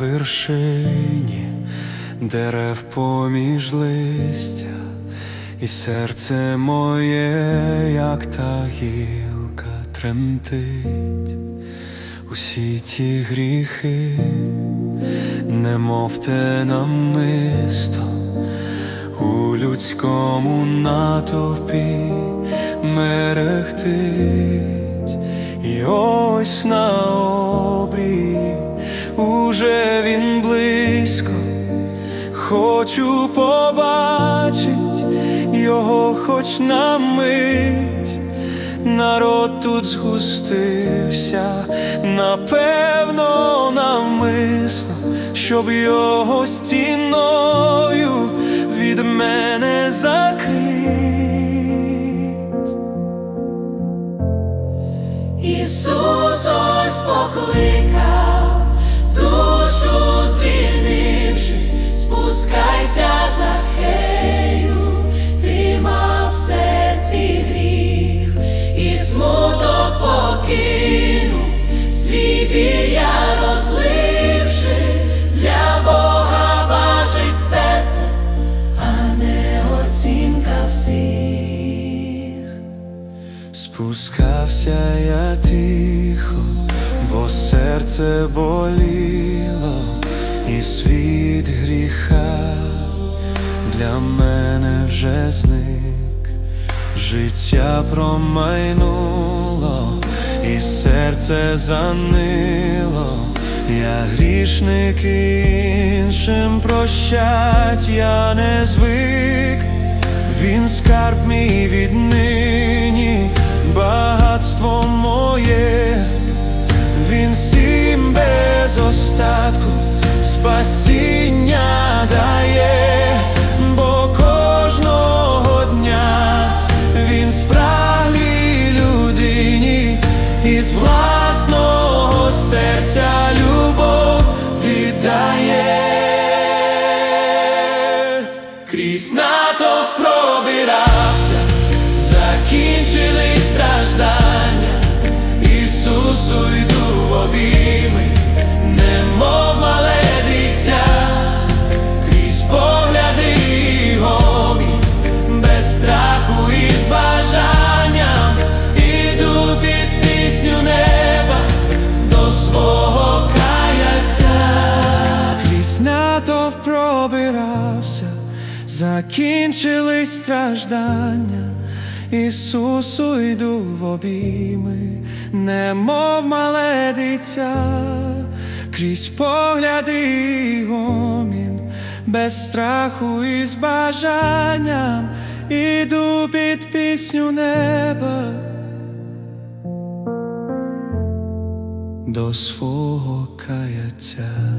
вершині, дерев поміж листя, і серце моє, як та гілка, тремтить, усі ті гріхи, немов те намисто у людському натовпі мерехтить, і ось на уже він близько, хочу побачить його хоч на мить. Народ тут згустився, напевно, навмисно, щоб його стіною від мене закрить. Ісус Спускався я тихо, бо серце боліло, і світ гріха для мене вже зник, життя промайнуло, і серце занило, я грішник іншим прощать я не звик. Він скарб мій віднині, спасіння дає, бо кожного дня він спраглій людині. Із власного серця любов віддає. Крізь натовп пробирався, закінчились страждання, натовп пробирався, закінчились страждання, Ісусу йду в обійми, немов мале дитя, крізь погляди гомін, без страху і з бажанням, іду під пісню неба. До свого каяття